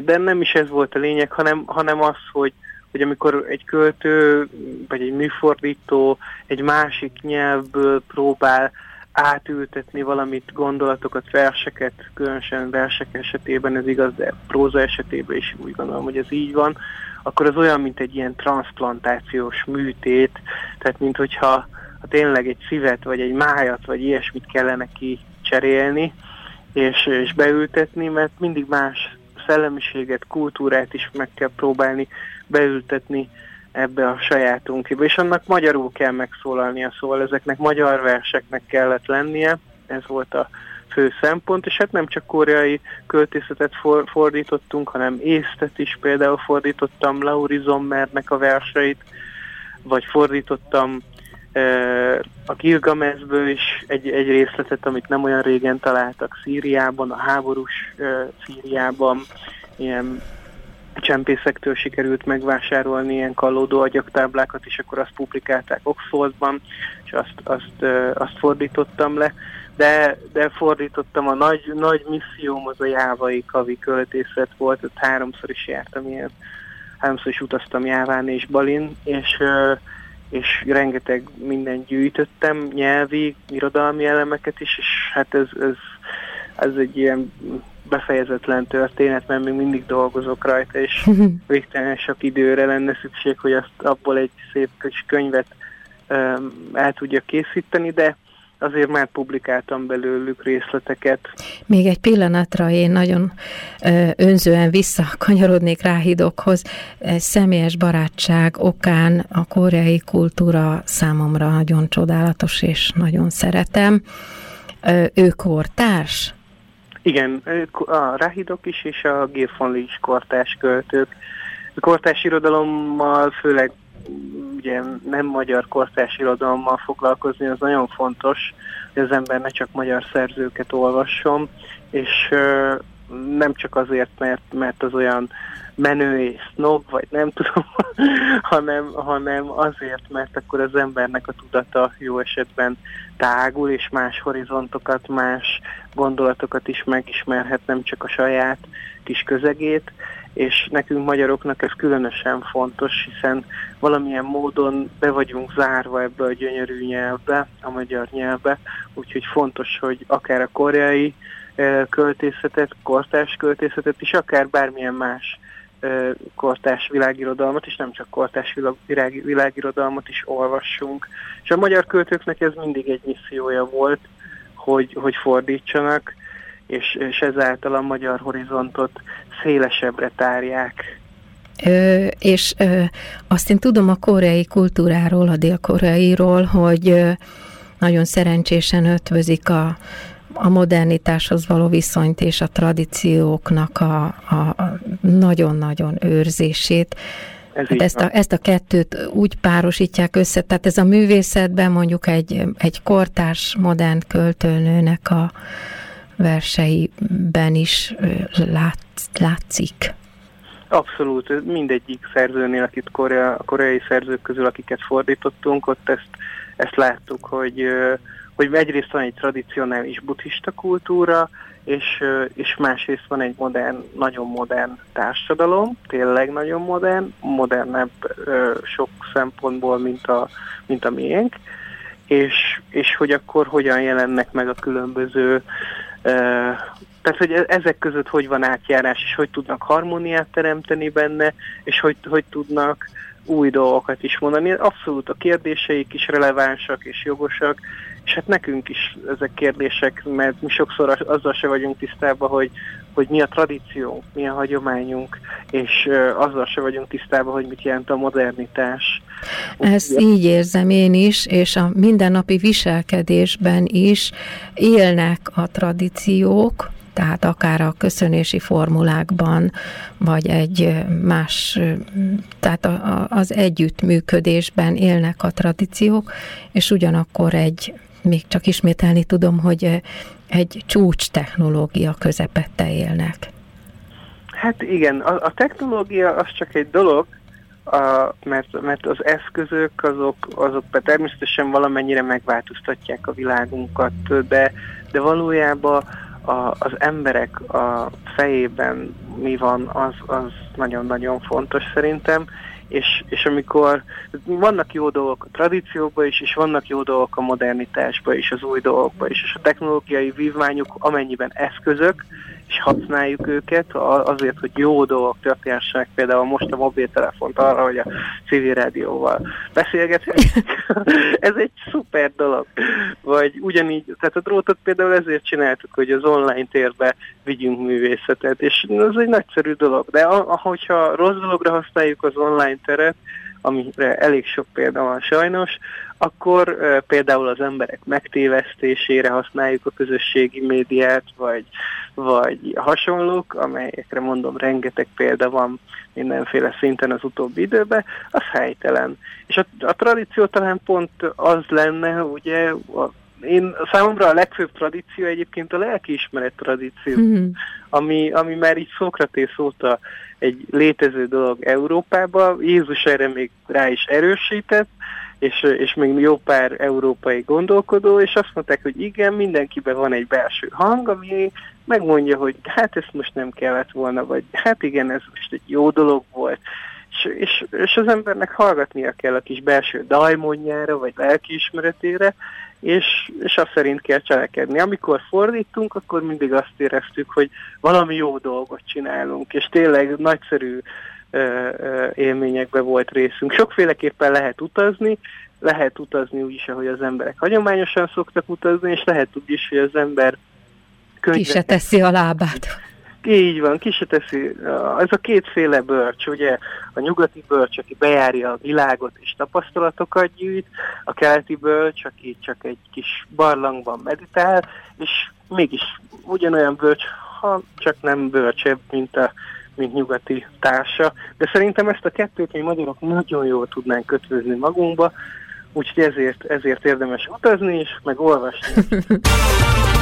de nem is ez volt a lényeg, hanem, hanem az, hogy, hogy amikor egy költő vagy egy műfordító egy másik nyelvből próbál átültetni valamit, gondolatokat, verseket, különösen versek esetében ez igaz, de próza esetében is úgy gondolom, hogy ez így van, akkor az olyan, mint egy ilyen transplantációs műtét, tehát mint hogyha ha tényleg egy szívet, vagy egy májat, vagy ilyesmit kellene kicserélni, és, és beültetni, mert mindig más szellemiséget, kultúrát is meg kell próbálni beültetni ebbe a sajátunkiba, és annak magyarul kell megszólalnia, szóval ezeknek magyar verseknek kellett lennie, ez volt a fő szempont, és hát nem csak koreai költészetet for, fordítottunk, hanem észtet is. Például fordítottam, Lauri Zommernek a verseit, vagy fordítottam a Gilgamesből is egy, egy részletet, amit nem olyan régen találtak Szíriában, a háborús Szíriában, ilyen csempészektől sikerült megvásárolni ilyen kallódó agyaktáblákat, és akkor azt publikálták Oxfordban, és azt, azt, azt fordítottam le. De, de fordítottam a nagy, nagy misszióm, az a jávai kavi költészet volt, ott háromszor is jártam ilyen, háromszor is utaztam Jáván és Balin, és és rengeteg mindent gyűjtöttem, nyelvi, irodalmi elemeket is, és hát ez, ez, ez egy ilyen befejezetlen történet, mert még mindig dolgozok rajta, és végtelen sok időre lenne szükség, hogy azt abból egy szép kis könyvet um, el tudja készíteni, de azért már publikáltam belőlük részleteket. Még egy pillanatra én nagyon önzően visszakanyarodnék ráhidokhoz. Egy személyes barátság okán a koreai kultúra számomra nagyon csodálatos, és nagyon szeretem. Ő kortárs? Igen, a Ráhidok is, és a Gilfonli is kortárs költők. A kortárs irodalommal, főleg ugye nem magyar kortárs irodalommal foglalkozni, az nagyon fontos, hogy az ember ne csak magyar szerzőket olvasson, és nem csak azért, mert, mert az olyan menő és snob, vagy nem tudom, hanem, hanem azért, mert akkor az embernek a tudata jó esetben tágul, és más horizontokat, más gondolatokat is megismerhet, nem csak a saját kis közegét, és nekünk magyaroknak ez különösen fontos, hiszen valamilyen módon be vagyunk zárva ebbe a gyönyörű nyelvbe, a magyar nyelvbe, úgyhogy fontos, hogy akár a koreai költészetet, kortárs költészetet is, akár bármilyen más kortás világirodalmat, és nem csak kortás világ, világirodalmat is olvassunk. És a magyar költőknek ez mindig egy missziója volt, hogy, hogy fordítsanak, és, és ezáltal a magyar horizontot szélesebbre tárják. Ö, és ö, azt én tudom a koreai kultúráról, a dél-koreairól, hogy ö, nagyon szerencsésen ötvözik a, a modernitáshoz való viszonyt és a tradícióknak a, a nagyon-nagyon őrzését. Ez hát ezt, a, ezt a kettőt úgy párosítják össze, tehát ez a művészetben mondjuk egy, egy kortárs modern költőnőnek a verseiben is lát, látszik. Abszolút, mindegyik szerzőnél, akit korea, a koreai szerzők közül, akiket fordítottunk, ott ezt, ezt láttuk, hogy hogy egyrészt van egy tradicionális buddhista kultúra, és, és másrészt van egy modern, nagyon modern társadalom, tényleg nagyon modern, modernebb sok szempontból, mint a, mint a miénk, és, és hogy akkor hogyan jelennek meg a különböző tehát, hogy e-, ezek között hogy van átjárás, és hogy tudnak harmóniát teremteni benne, és hogy, hogy tudnak új dolgokat is mondani. Abszolút a kérdéseik is relevánsak és jogosak, és hát nekünk is ezek kérdések, mert mi sokszor azzal se vagyunk tisztában, hogy, hogy mi a tradíció, mi a hagyományunk, és azzal se vagyunk tisztában, hogy mit jelent a modernitás. Ezt így érzem én is, és a mindennapi viselkedésben is élnek a tradíciók, tehát akár a köszönési formulákban, vagy egy más, tehát az együttműködésben élnek a tradíciók, és ugyanakkor egy még csak ismételni tudom, hogy egy csúcs technológia közepette élnek. Hát igen, a, a technológia az csak egy dolog, a, mert, mert az eszközök azok, azok természetesen valamennyire megváltoztatják a világunkat, de, de valójában a, az emberek a fejében mi van, az, az nagyon-nagyon fontos szerintem, és, és amikor vannak jó dolgok a tradícióban is, és vannak jó dolgok a modernitásban is, az új dolgokban is, és a technológiai vívmányok amennyiben eszközök, és használjuk őket azért, hogy jó dolgok történjenek, például most a mobiltelefont arra, hogy a civil rádióval beszélgetünk. Ez egy szuper dolog. Vagy ugyanígy, tehát a drótot például ezért csináltuk, hogy az online térbe vigyünk művészetet, és ez egy nagyszerű dolog. De ahogyha rossz dologra használjuk az online teret, amire elég sok példa van sajnos, akkor például az emberek megtévesztésére használjuk a közösségi médiát, vagy, vagy hasonlók, amelyekre mondom rengeteg példa van mindenféle szinten az utóbbi időben, az helytelen. És a, a tradíció talán pont az lenne, ugye, a, én számomra a legfőbb tradíció egyébként a lelkiismeret tradíció, mm-hmm. ami, ami már így Szokratész óta egy létező dolog Európában. Jézus erre még rá is erősített, és, és még jó pár európai gondolkodó, és azt mondták, hogy igen, mindenkiben van egy belső hang, ami megmondja, hogy hát ezt most nem kellett volna, vagy hát igen, ez most egy jó dolog volt. És, és, és az embernek hallgatnia kell a kis belső dajmonjára, vagy lelkiismeretére, és, és azt szerint kell cselekedni. Amikor fordítunk, akkor mindig azt éreztük, hogy valami jó dolgot csinálunk, és tényleg nagyszerű élményekbe volt részünk. Sokféleképpen lehet utazni, lehet utazni úgy is, ahogy az emberek hagyományosan szoktak utazni, és lehet úgy is, hogy az ember könyvet... Ki se teszi a lábát. Így van, ki se teszi. Ez a kétféle bölcs, ugye a nyugati bölcs, aki bejárja a világot és tapasztalatokat gyűjt, a keleti bölcs, aki csak egy kis barlangban meditál, és mégis ugyanolyan bölcs, ha csak nem bölcsebb, mint a mint nyugati társa. De szerintem ezt a kettőt mi magyarok nagyon jól tudnánk kötvözni magunkba, úgyhogy ezért, ezért érdemes utazni is, meg.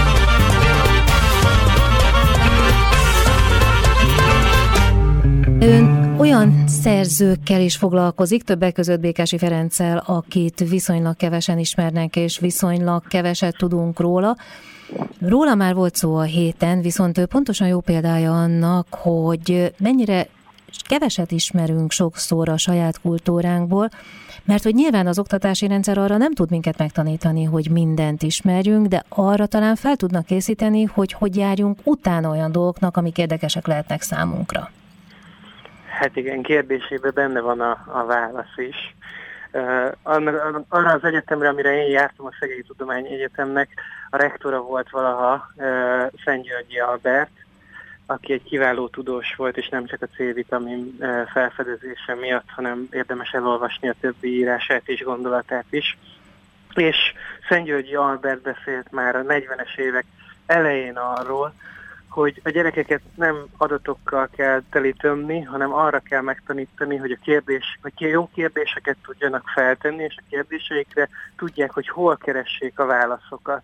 Ön olyan szerzőkkel is foglalkozik, többek között Békási Ferenccel, akit viszonylag kevesen ismernek, és viszonylag keveset tudunk róla. Róla már volt szó a héten, viszont ő pontosan jó példája annak, hogy mennyire keveset ismerünk sokszor a saját kultúránkból, mert hogy nyilván az oktatási rendszer arra nem tud minket megtanítani, hogy mindent ismerjünk, de arra talán fel tudnak készíteni, hogy hogy járjunk utána olyan dolgoknak, amik érdekesek lehetnek számunkra. Hát igen, kérdésében benne van a, a válasz is. Uh, arra az egyetemre, amire én jártam, a Szegedi Tudományi Egyetemnek, a rektora volt valaha uh, Szent Györgyi Albert, aki egy kiváló tudós volt, és nem csak a C-vitamin uh, felfedezése miatt, hanem érdemes elolvasni a többi írását és gondolatát is. És Szent Györgyi Albert beszélt már a 40-es évek elején arról, hogy a gyerekeket nem adatokkal kell telítömni, hanem arra kell megtanítani, hogy a kérdés, hogy jó kérdéseket tudjanak feltenni, és a kérdéseikre tudják, hogy hol keressék a válaszokat.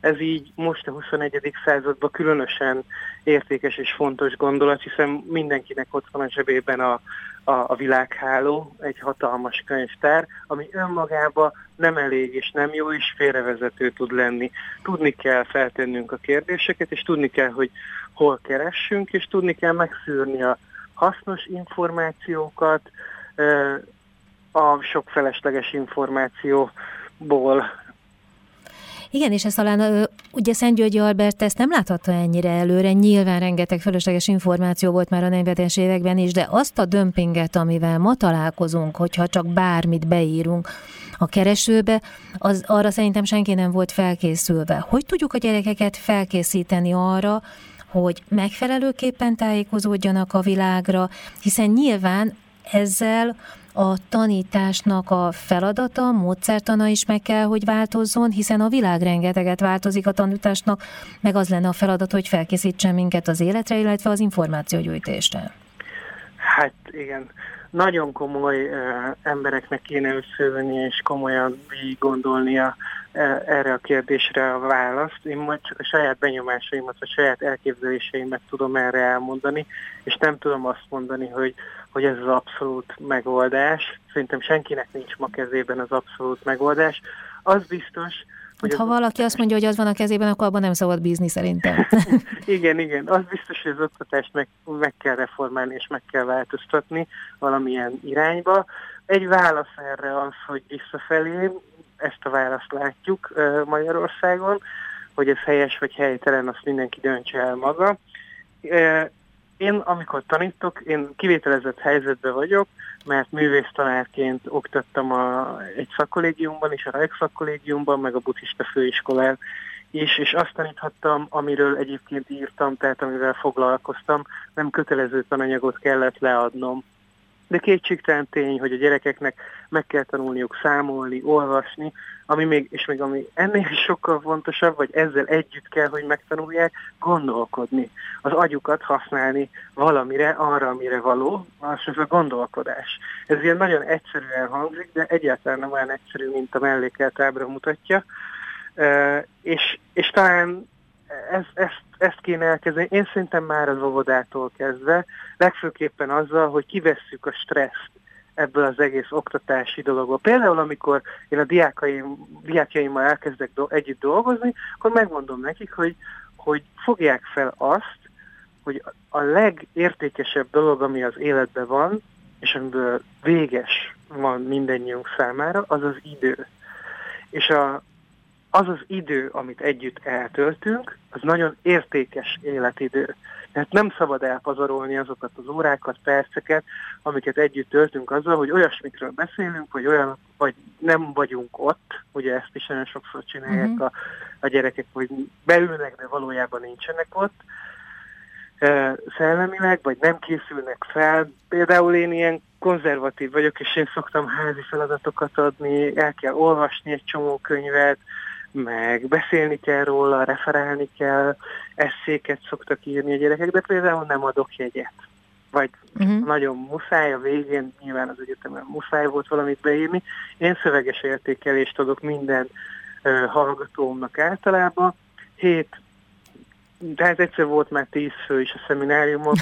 Ez így most a 21. században különösen értékes és fontos gondolat, hiszen mindenkinek ott van a zsebében a, a, a világháló, egy hatalmas könyvtár, ami önmagában nem elég és nem jó, és félrevezető tud lenni. Tudni kell feltennünk a kérdéseket, és tudni kell, hogy hol keressünk, és tudni kell megszűrni a hasznos információkat, a sok felesleges információból igen, és ez talán ugye Szent Györgyi Albert ezt nem láthatta ennyire előre, nyilván rengeteg fölösleges információ volt már a 40-es években is, de azt a dömpinget, amivel ma találkozunk, hogyha csak bármit beírunk a keresőbe, az arra szerintem senki nem volt felkészülve. Hogy tudjuk a gyerekeket felkészíteni arra, hogy megfelelőképpen tájékozódjanak a világra, hiszen nyilván ezzel a tanításnak a feladata, módszertana is meg kell, hogy változzon, hiszen a világ rengeteget változik a tanításnak, meg az lenne a feladat, hogy felkészítsen minket az életre, illetve az információgyűjtésre. Hát igen, nagyon komoly uh, embereknek kéne összevenni és komolyan gondolnia uh, erre a kérdésre a választ. Én majd csak a saját benyomásaimat, a saját elképzeléseimet tudom erre elmondani, és nem tudom azt mondani, hogy hogy ez az abszolút megoldás. Szerintem senkinek nincs ma kezében az abszolút megoldás. Az biztos, hogy ha valaki azt mondja, hogy az van a kezében, akkor abban nem szabad bízni szerintem. igen, igen. Az biztos, hogy az oktatást meg, meg kell reformálni és meg kell változtatni valamilyen irányba. Egy válasz erre az, hogy visszafelé, ezt a választ látjuk Magyarországon, hogy ez helyes vagy helytelen, azt mindenki döntse el maga. Én, amikor tanítok, én kivételezett helyzetben vagyok, mert művésztanárként oktattam a, egy szakkollégiumban is, a Rajk szakkollégiumban, meg a buddhista főiskolán is, és azt taníthattam, amiről egyébként írtam, tehát amivel foglalkoztam, nem kötelező tananyagot kellett leadnom. De kétségtelen tény, hogy a gyerekeknek meg kell tanulniuk számolni, olvasni, ami még, és még ami ennél is sokkal fontosabb, vagy ezzel együtt kell, hogy megtanulják, gondolkodni. Az agyukat használni valamire, arra, amire való, az ez a gondolkodás. Ez ilyen nagyon egyszerűen hangzik, de egyáltalán nem olyan egyszerű, mint a mellékelt ábra mutatja. Uh, és, és talán ez, ezt, ezt kéne elkezdeni. Én szerintem már az óvodától kezdve, legfőképpen azzal, hogy kivesszük a stresszt ebből az egész oktatási dologból. Például, amikor én a diákaim, diákjaimmal elkezdek do- együtt dolgozni, akkor megmondom nekik, hogy, hogy fogják fel azt, hogy a legértékesebb dolog, ami az életben van, és amiből véges van mindennyiunk számára, az az idő. És a, az az idő, amit együtt eltöltünk, az nagyon értékes életidő. Tehát nem szabad elpazarolni azokat az órákat, perceket, amiket együtt töltünk azzal, hogy olyasmikről beszélünk, vagy olyan, vagy nem vagyunk ott, ugye ezt is nagyon sokszor csinálják uh-huh. a, a gyerekek, hogy beülnek, de valójában nincsenek ott e, szellemileg, vagy nem készülnek fel. Például én ilyen konzervatív vagyok, és én szoktam házi feladatokat adni, el kell olvasni egy csomó könyvet, meg beszélni kell róla, referálni kell, eszéket szoktak írni a gyerekek, de például nem adok jegyet. Vagy uh-huh. nagyon muszáj, a végén nyilván az egyetemen muszáj volt valamit beírni. Én szöveges értékelést adok minden uh, hallgatómnak általában. Hét tehát egyszer volt már tíz fő is a szemináriumban,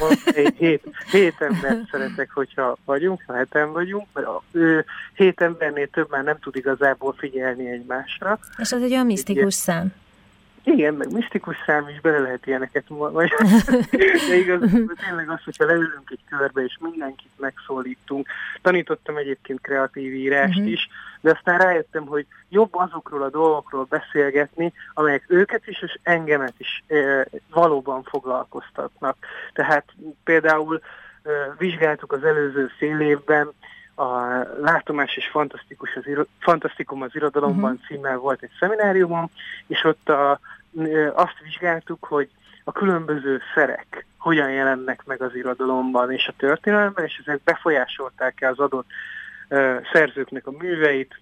hét, hét embert szeretek, hogyha vagyunk, ha heten vagyunk, mert a, ő, hét embernél több már nem tud igazából figyelni egymásra. És az egy olyan misztikus szám. Igen, meg misztikus szám is, bele lehet ilyeneket vagy. De igaz, tényleg az, hogyha leülünk egy körbe, és mindenkit megszólítunk. Tanítottam egyébként kreatív írást uh-huh. is, de aztán rájöttem, hogy jobb azokról a dolgokról beszélgetni, amelyek őket is, és engemet is e, valóban foglalkoztatnak. Tehát például e, vizsgáltuk az előző fél évben, a Látomás és Fantasztikus az, Fantasztikum az irodalomban uh-huh. címmel volt egy szemináriumom, és ott a azt vizsgáltuk, hogy a különböző szerek hogyan jelennek meg az irodalomban és a történelemben, és ezek befolyásolták-e az adott szerzőknek a műveit,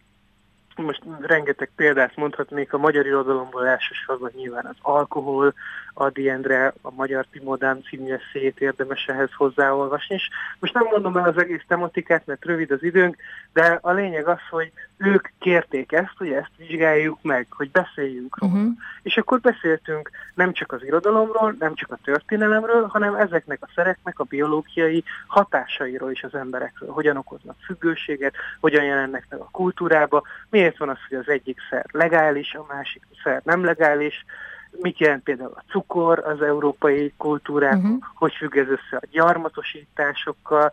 most rengeteg példát mondhatnék a magyar irodalomból elsősorban nyilván az alkohol, Adi Endre, a Magyar Timodám című eszélyét érdemes ehhez hozzáolvasni, és most nem mondom el az egész tematikát, mert rövid az időnk, de a lényeg az, hogy ők kérték ezt, hogy ezt vizsgáljuk meg, hogy beszéljünk róla. Uh-huh. És akkor beszéltünk nem csak az irodalomról, nem csak a történelemről, hanem ezeknek a szereknek a biológiai hatásairól is az emberekről. Hogyan okoznak függőséget, hogyan jelennek meg a kultúrába, miért van az, hogy az egyik szer legális, a másik szer nem legális, mit jelent például a cukor az európai kultúrában, uh-huh. hogy függ ez össze a gyarmatosításokkal,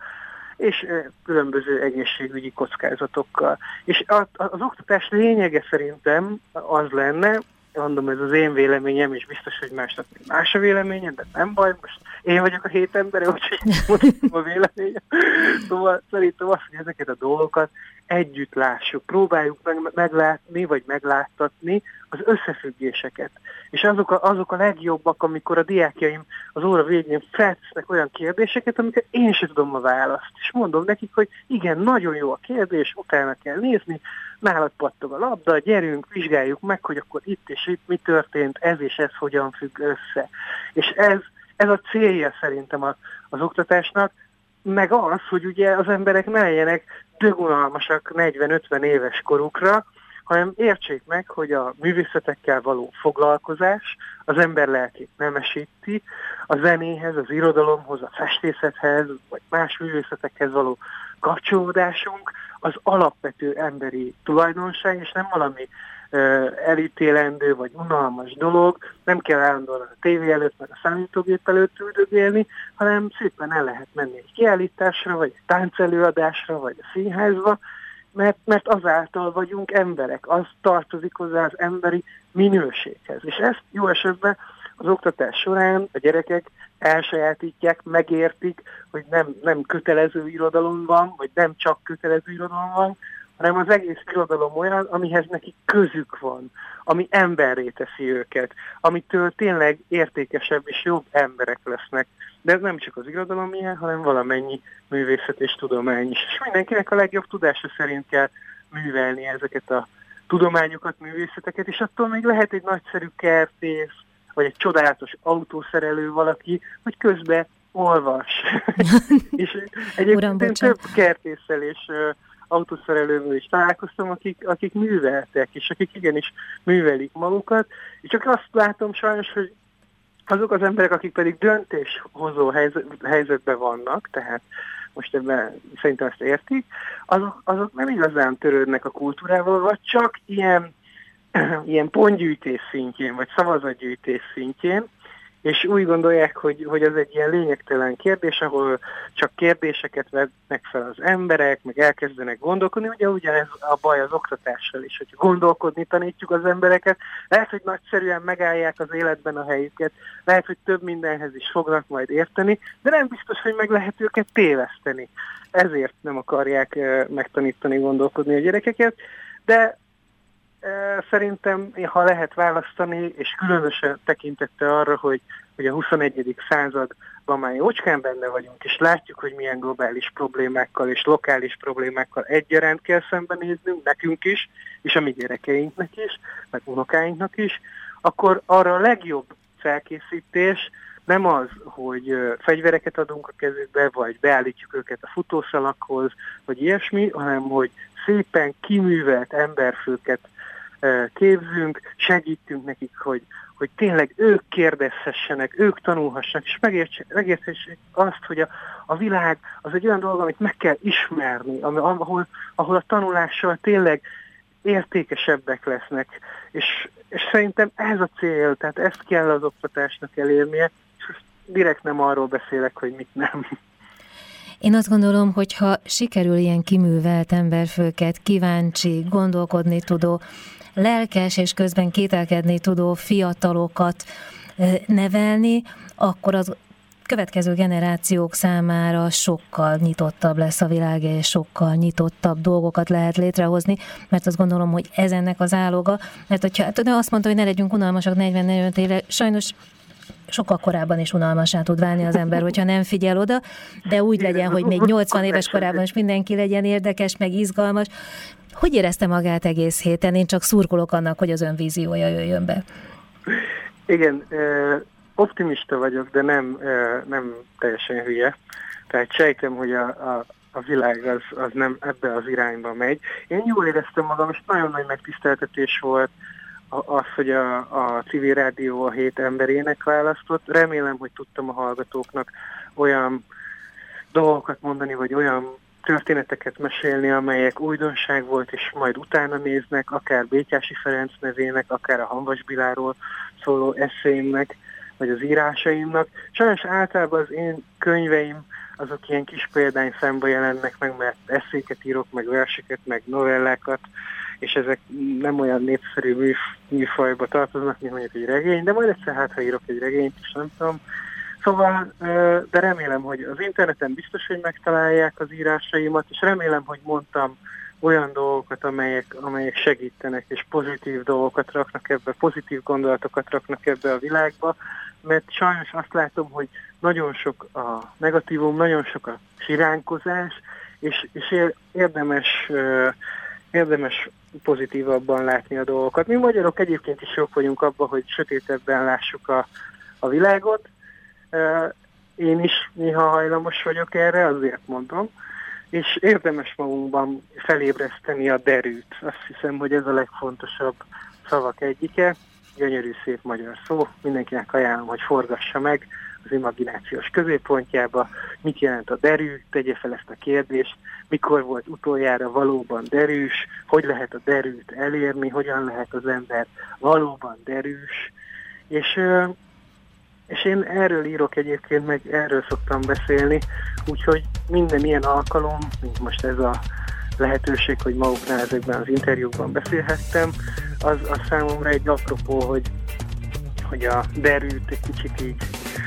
és különböző egészségügyi kockázatokkal. És az oktatás lényege szerintem az lenne, mondom, ez az én véleményem, és biztos, hogy másnak még más a véleményem, de nem baj, most én vagyok a hét ember, úgyhogy mondom a véleményem. Szóval szerintem azt, hogy ezeket a dolgokat együtt lássuk, próbáljuk meg, meglátni, vagy megláttatni az összefüggéseket. És azok a, azok a legjobbak, amikor a diákjaim az óra végén feltesznek olyan kérdéseket, amiket én sem tudom a választ. És mondom nekik, hogy igen, nagyon jó a kérdés, utána kell nézni, nálad pattog a labda, gyerünk, vizsgáljuk meg, hogy akkor itt és itt mi történt, ez és ez hogyan függ össze. És ez, ez a célja szerintem az, az oktatásnak, meg az, hogy ugye az emberek ne legyenek dögunalmasak 40-50 éves korukra, hanem értsék meg, hogy a művészetekkel való foglalkozás az ember lelkét nemesíti, a zenéhez, az irodalomhoz, a festészethez, vagy más művészetekhez való kapcsolódásunk az alapvető emberi tulajdonság, és nem valami elítélendő vagy unalmas dolog, nem kell állandóan a tévé előtt, meg a számítógép előtt üldögélni, hanem szépen el lehet menni egy kiállításra, vagy egy táncelőadásra, vagy a színházba, mert, mert azáltal vagyunk emberek, az tartozik hozzá az emberi minőséghez. És ezt jó esetben az oktatás során a gyerekek elsajátítják, megértik, hogy nem, nem kötelező irodalom van, vagy nem csak kötelező irodalom van, hanem az egész irodalom olyan, amihez neki közük van, ami emberré teszi őket, amitől tényleg értékesebb és jobb emberek lesznek. De ez nem csak az irodalom ilyen, hanem valamennyi művészet és tudomány is. És mindenkinek a legjobb tudása szerint kell művelni ezeket a tudományokat, művészeteket, és attól még lehet egy nagyszerű kertész, vagy egy csodálatos autószerelő valaki, hogy közben olvas. és egyébként én több kertésszel és autószerelővel is találkoztam, akik, akik műveltek, és akik igenis művelik magukat, és csak azt látom sajnos, hogy azok az emberek, akik pedig döntéshozó helyzet, helyzetben vannak, tehát most ebben szerintem ezt értik, azok, azok nem igazán törődnek a kultúrával, vagy csak ilyen, ilyen pontgyűjtés szintjén, vagy szavazatgyűjtés szintjén, és úgy gondolják, hogy, hogy ez egy ilyen lényegtelen kérdés, ahol csak kérdéseket vetnek fel az emberek, meg elkezdenek gondolkodni, ugye ugyanez a baj az oktatással is, hogy gondolkodni tanítjuk az embereket, lehet, hogy nagyszerűen megállják az életben a helyüket, lehet, hogy több mindenhez is fognak majd érteni, de nem biztos, hogy meg lehet őket téveszteni. Ezért nem akarják megtanítani gondolkodni a gyerekeket, de Szerintem, ha lehet választani, és különösen tekintette arra, hogy, hogy a 21. században már jócskán benne vagyunk, és látjuk, hogy milyen globális problémákkal és lokális problémákkal egyaránt kell szembenéznünk, nekünk is, és a mi gyerekeinknek is, meg unokáinknak is, akkor arra a legjobb felkészítés nem az, hogy fegyvereket adunk a kezükbe, vagy beállítjuk őket a futószalakhoz, vagy ilyesmi, hanem hogy szépen kiművelt emberfőket képzünk, segítünk nekik, hogy, hogy tényleg ők kérdezhessenek, ők tanulhassanak, és megértsék azt, hogy a, a világ az egy olyan dolog, amit meg kell ismerni, ahol, ahol a tanulással tényleg értékesebbek lesznek. És, és szerintem ez a cél, tehát ezt kell az oktatásnak elérnie, és direkt nem arról beszélek, hogy mit nem. Én azt gondolom, hogy ha sikerül ilyen kiművelt emberfőket, kíváncsi, gondolkodni tudó, lelkes és közben kételkedni tudó fiatalokat nevelni, akkor az következő generációk számára sokkal nyitottabb lesz a világ, és sokkal nyitottabb dolgokat lehet létrehozni, mert azt gondolom, hogy ez ennek az áloga, mert hogyha hát, azt mondta, hogy ne legyünk unalmasak 40-45 éve, sajnos sokkal korábban is unalmasá tud válni az ember, hogyha nem figyel oda, de úgy legyen, hogy még 80 éves korában is mindenki legyen érdekes, meg izgalmas. Hogy érezte magát egész héten? Én csak szurkolok annak, hogy az önvíziója jöjjön be. Igen, optimista vagyok, de nem, nem teljesen hülye. Tehát sejtem, hogy a, a, a világ az, az nem ebbe az irányba megy. Én jól éreztem magam, és nagyon nagy megtiszteltetés volt az, hogy a, a civil rádió a hét emberének választott. Remélem, hogy tudtam a hallgatóknak olyan dolgokat mondani, vagy olyan történeteket mesélni, amelyek újdonság volt, és majd utána néznek, akár Bétyási Ferenc nevének, akár a Hanvas Biláról szóló eszéimnek, vagy az írásaimnak. Sajnos általában az én könyveim azok ilyen kis példány szembe jelennek meg, mert eszéket írok, meg verseket, meg novellákat, és ezek nem olyan népszerű műfajba tartoznak, mint mondjuk egy regény, de majd egyszer hát, ha írok egy regényt, és nem tudom, Szóval, de remélem, hogy az interneten biztos, hogy megtalálják az írásaimat, és remélem, hogy mondtam olyan dolgokat, amelyek, amelyek segítenek, és pozitív dolgokat raknak ebbe, pozitív gondolatokat raknak ebbe a világba, mert sajnos azt látom, hogy nagyon sok a negatívum, nagyon sok a siránkozás, és, és érdemes, érdemes pozitívabban látni a dolgokat. Mi magyarok egyébként is jók vagyunk abban, hogy sötétebben lássuk a, a világot, én is néha hajlamos vagyok erre, azért mondom, és érdemes magunkban felébreszteni a derűt. Azt hiszem, hogy ez a legfontosabb szavak egyike. Gyönyörű szép magyar szó, mindenkinek ajánlom, hogy forgassa meg az imaginációs középpontjába, mit jelent a derű, tegye fel ezt a kérdést, mikor volt utoljára valóban derűs, hogy lehet a derűt elérni, hogyan lehet az ember valóban derűs, és és én erről írok egyébként, meg erről szoktam beszélni, úgyhogy minden ilyen alkalom, mint most ez a lehetőség, hogy maguknál ezekben az interjúkban beszélhettem, az, az számomra egy apropó, hogy, hogy a derűt egy kicsit így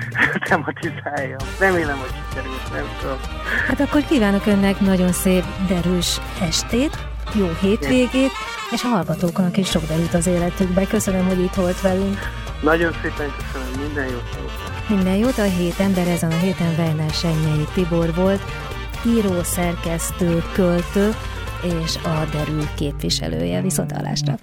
tematizálja. Remélem, hogy sikerült, nem tudom. Hát akkor kívánok önnek nagyon szép derűs estét, jó hétvégét, és a hallgatóknak is sok derült az életükbe. Köszönöm, hogy itt volt velünk. Nagyon szépen köszönöm, minden jót. Minden jót a hét ember, ezen a héten Weiner Senyei Tibor volt, író, szerkesztő, költő és a Derül képviselője. Viszontlátásra!